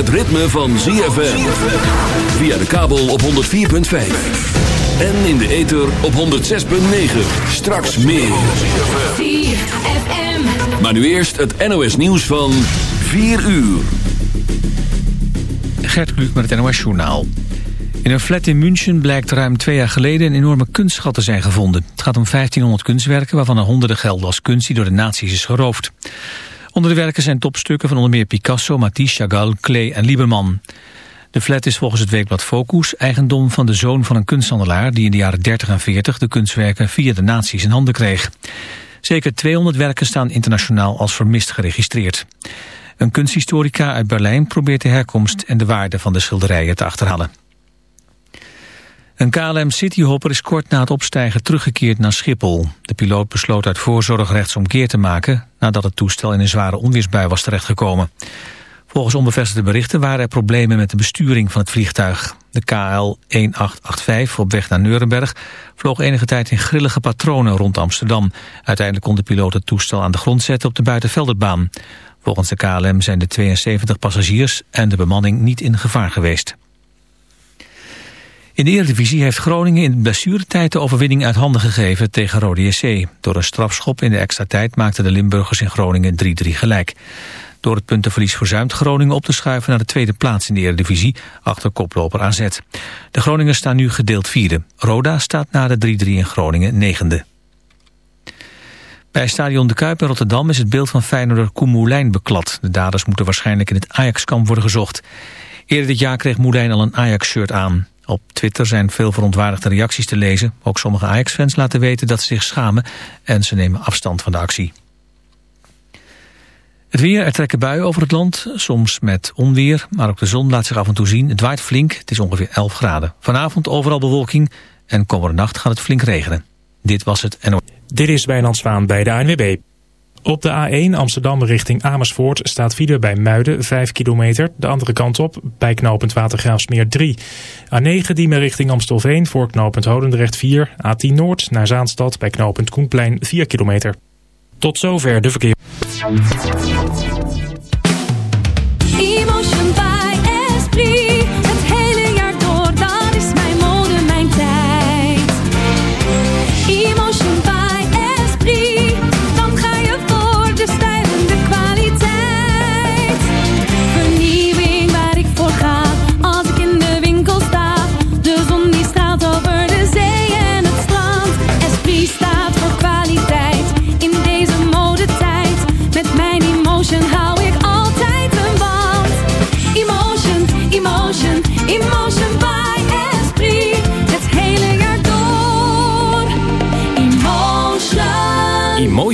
het ritme van ZFM. Via de kabel op 104.5. En in de ether op 106.9. Straks meer. ZFM. Maar nu eerst het NOS nieuws van 4 uur. Gert Kluk met het NOS Journaal. In een flat in München blijkt ruim twee jaar geleden een enorme kunstschat te zijn gevonden. Het gaat om 1500 kunstwerken waarvan er honderden gelden als kunst die door de nazi's is geroofd. Onder de werken zijn topstukken van onder meer Picasso, Matisse, Chagall, Klee en Lieberman. De flat is volgens het weekblad Focus eigendom van de zoon van een kunsthandelaar... die in de jaren 30 en 40 de kunstwerken via de nazi's in handen kreeg. Zeker 200 werken staan internationaal als vermist geregistreerd. Een kunsthistorica uit Berlijn probeert de herkomst en de waarde van de schilderijen te achterhalen. Een KLM Cityhopper is kort na het opstijgen teruggekeerd naar Schiphol. De piloot besloot uit voorzorg rechtsomkeer te maken... nadat het toestel in een zware onweersbui was terechtgekomen. Volgens onbevestigde berichten waren er problemen met de besturing van het vliegtuig. De KL 1885 op weg naar Nuremberg vloog enige tijd in grillige patronen rond Amsterdam. Uiteindelijk kon de piloot het toestel aan de grond zetten op de buitenvelderbaan. Volgens de KLM zijn de 72 passagiers en de bemanning niet in gevaar geweest. In de Eredivisie heeft Groningen in blessuretijd de overwinning uit handen gegeven tegen Rode JC. Door een strafschop in de extra tijd maakten de Limburgers in Groningen 3-3 gelijk. Door het puntenverlies verzuimt Groningen op te schuiven naar de tweede plaats in de Eredivisie, achter koploper AZ. De Groningers staan nu gedeeld vierde. Roda staat na de 3-3 in Groningen negende. Bij stadion De Kuip in Rotterdam is het beeld van Feyenoorder Koen Moulijn beklad. De daders moeten waarschijnlijk in het Ajax-kamp worden gezocht. Eerder dit jaar kreeg Moulijn al een Ajax-shirt aan. Op Twitter zijn veel verontwaardigde reacties te lezen. Ook sommige Ajax-fans laten weten dat ze zich schamen en ze nemen afstand van de actie. Het weer, er trekken buien over het land, soms met onweer, maar ook de zon laat zich af en toe zien. Het waait flink, het is ongeveer 11 graden. Vanavond overal bewolking en komende nacht gaat het flink regenen. Dit was het NO. Dit is Wijnand Zwaan bij de ANWB. Op de A1 Amsterdam richting Amersfoort staat file bij Muiden 5 kilometer. De andere kant op bij knooppunt Watergraafsmeer 3. A9 Diemen richting Amstelveen voor knooppunt Hodendrecht 4. A10 Noord naar Zaanstad bij knooppunt Koenplein 4 kilometer. Tot zover de verkeer.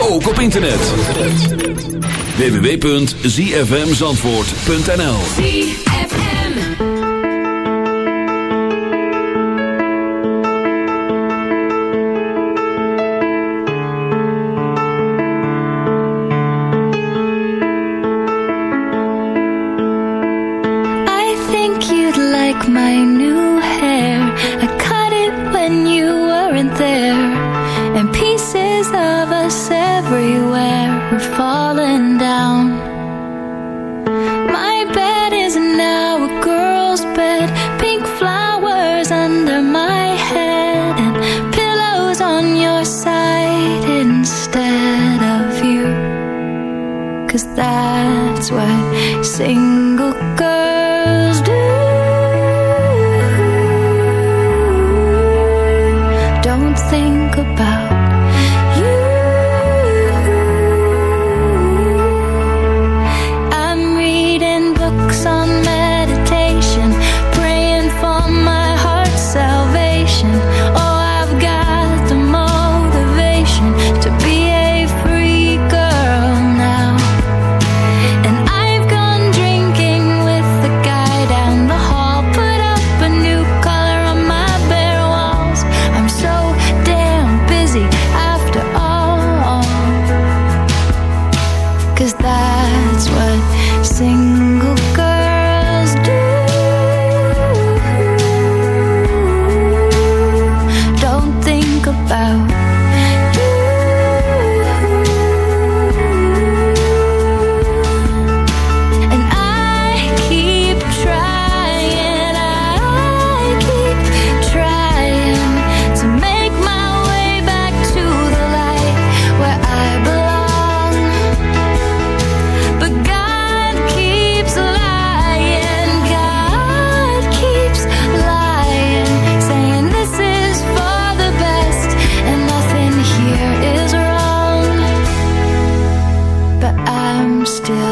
Ook op internet. www.zfmzandvoort.nl I think you'd like my new hair. I cut it when you weren't there. And pieces of falling down. My bed is now a girl's bed. Pink flowers under my head. And pillows on your side instead of you. Cause that's what single still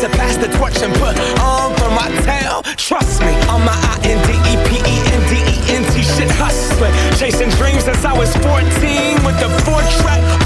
to pass the torch and put on for my town. Trust me, on my I-N-D-E-P-E-N-D-E-N-T shit hustling. Chasing dreams since I was 14 with the four track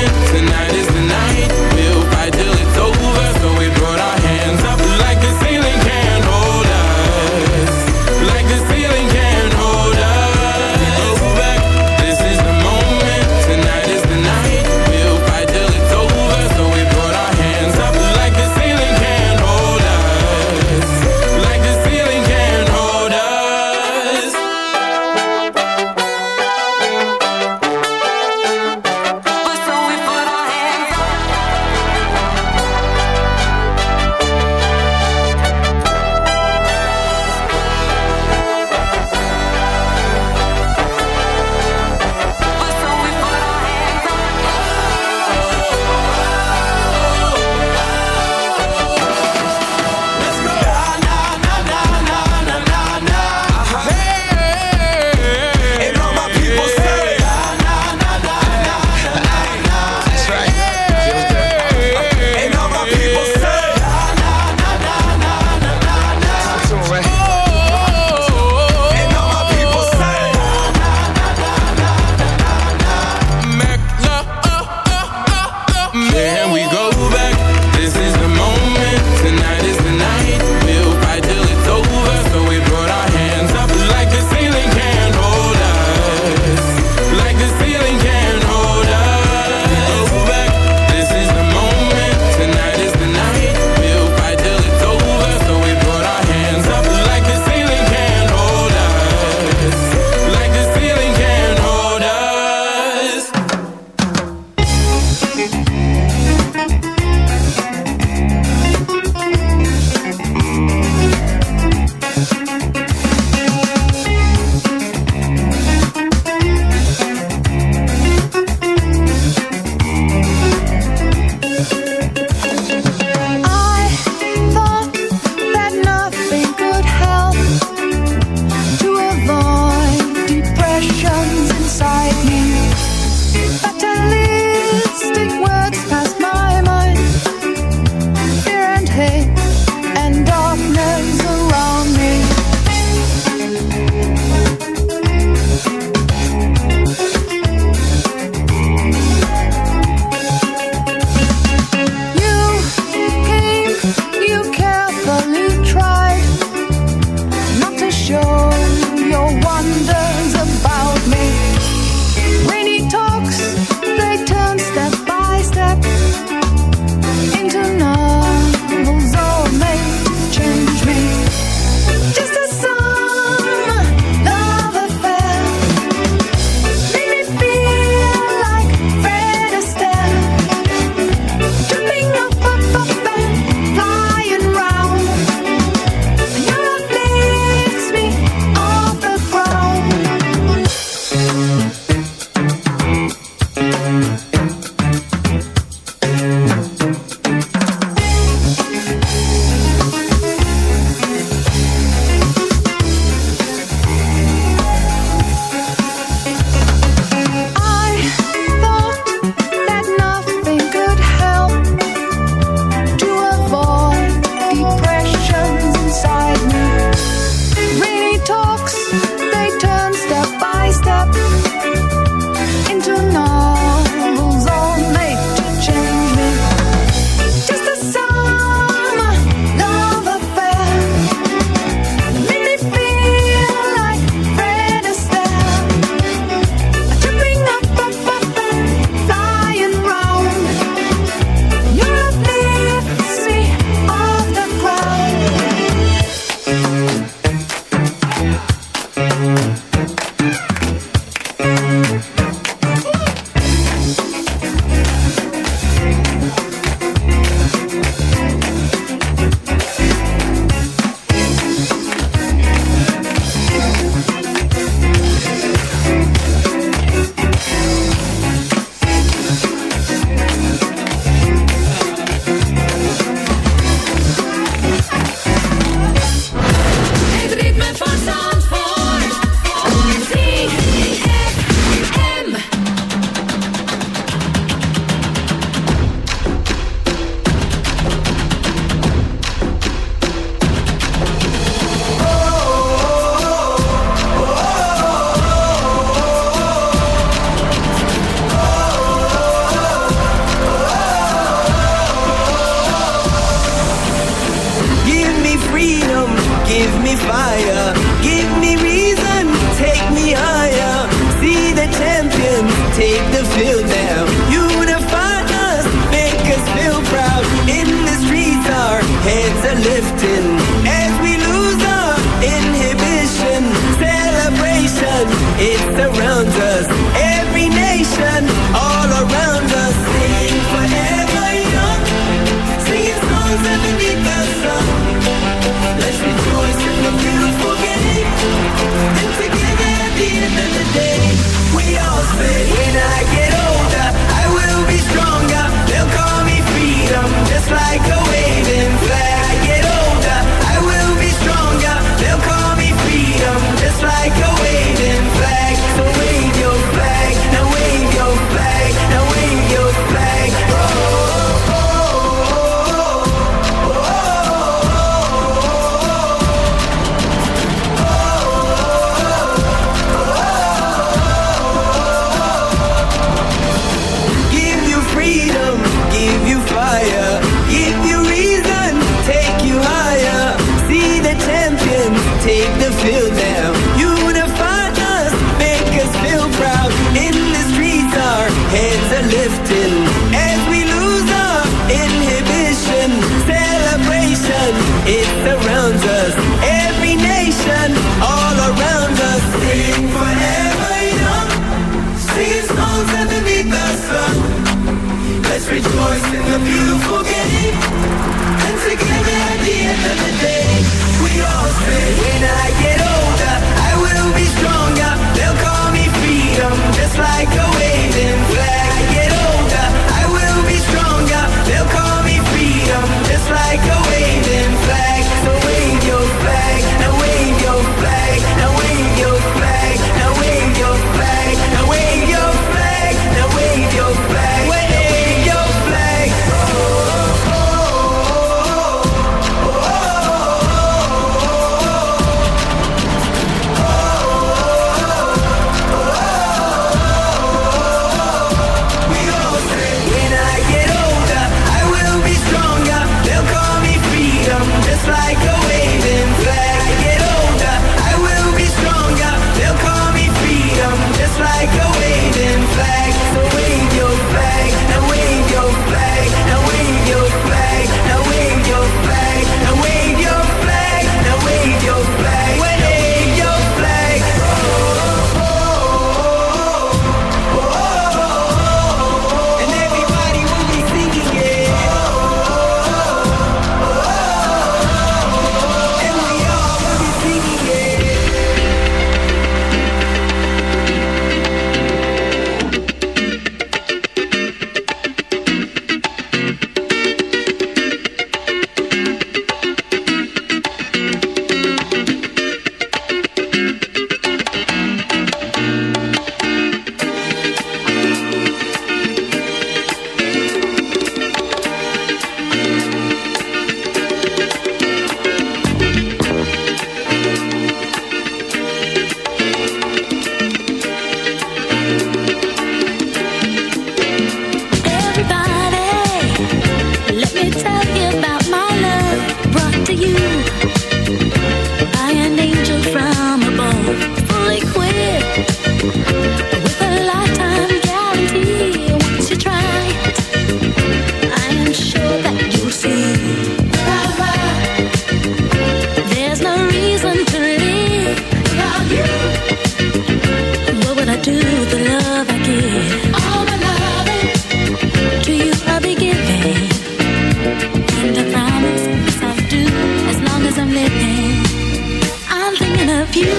You.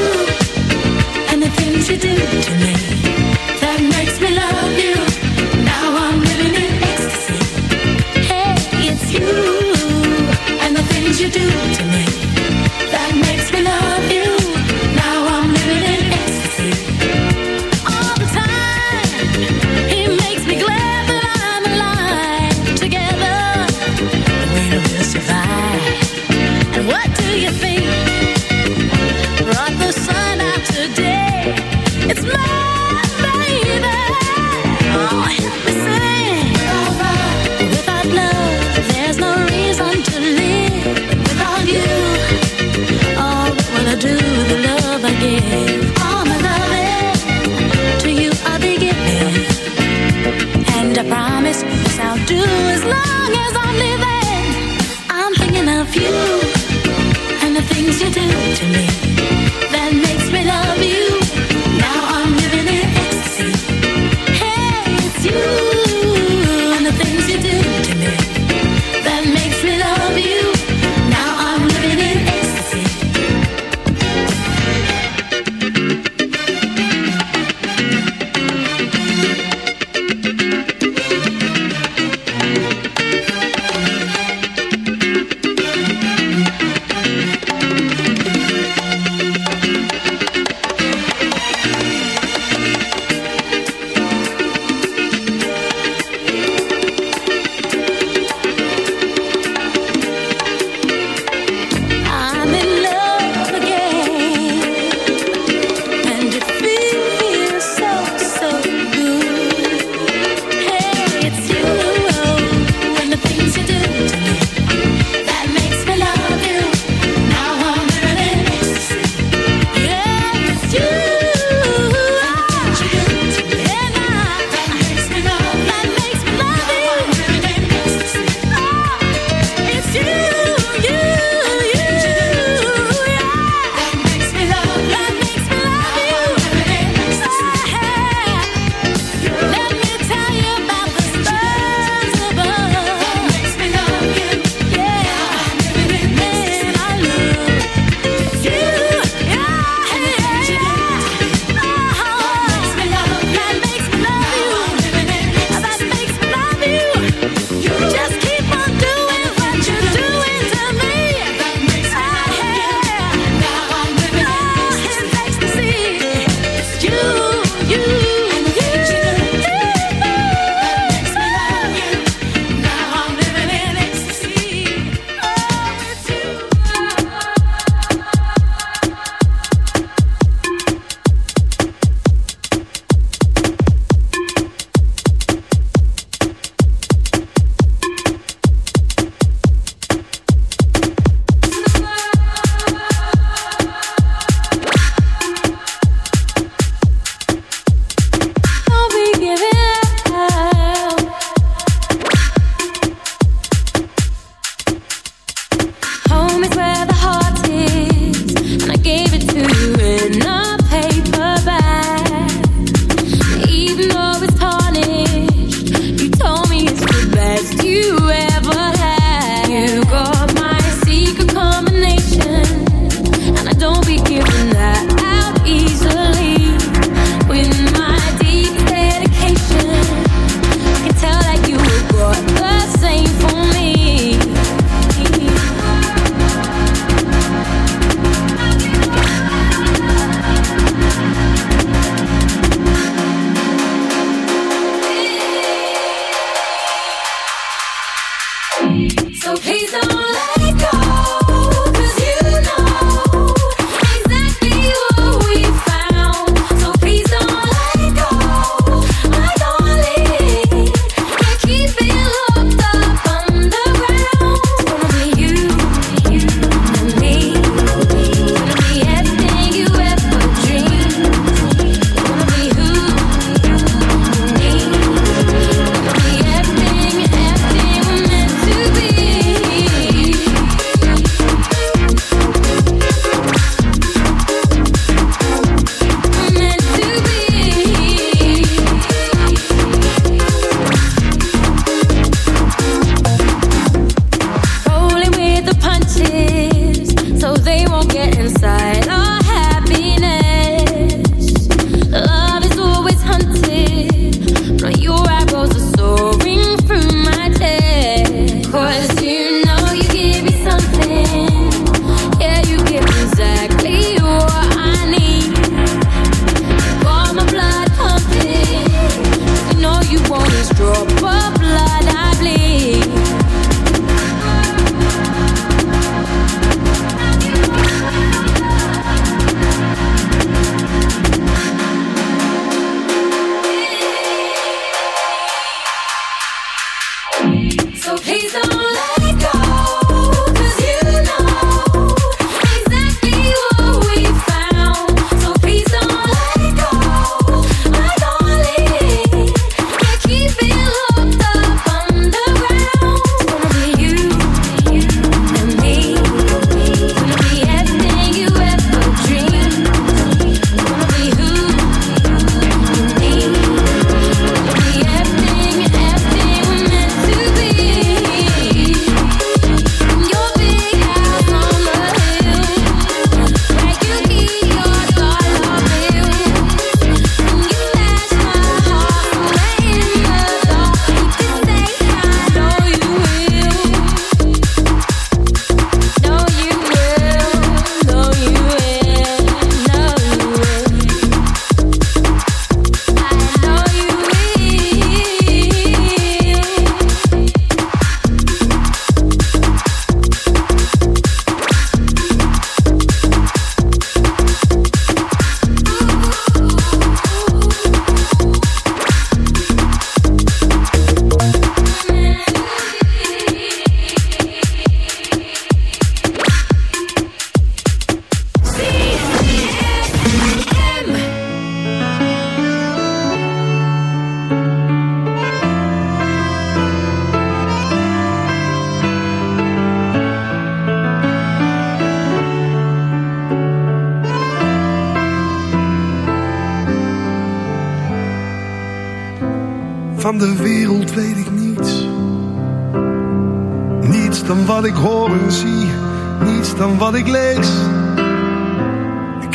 And the things you do to me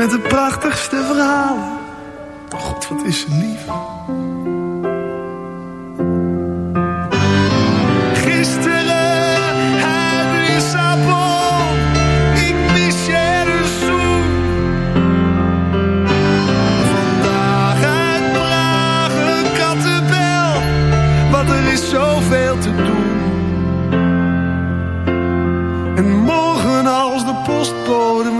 Met de prachtigste verhalen. God, wat is ze lief. Gisteren uit Lissabon. Ik mis je een. Vandaag uit Praag een kattenbel. Want er is zoveel te doen. En morgen als de postbode mijn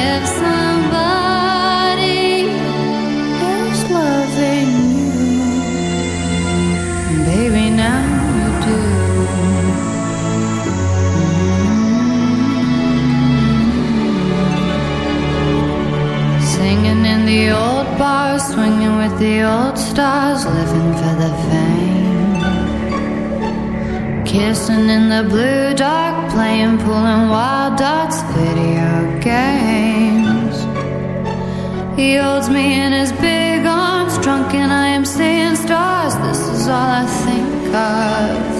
the old stars, living for the fame. Kissing in the blue dark, playing and wild dots, video games. He holds me in his big arms, drunk and I am seeing stars. This is all I think of.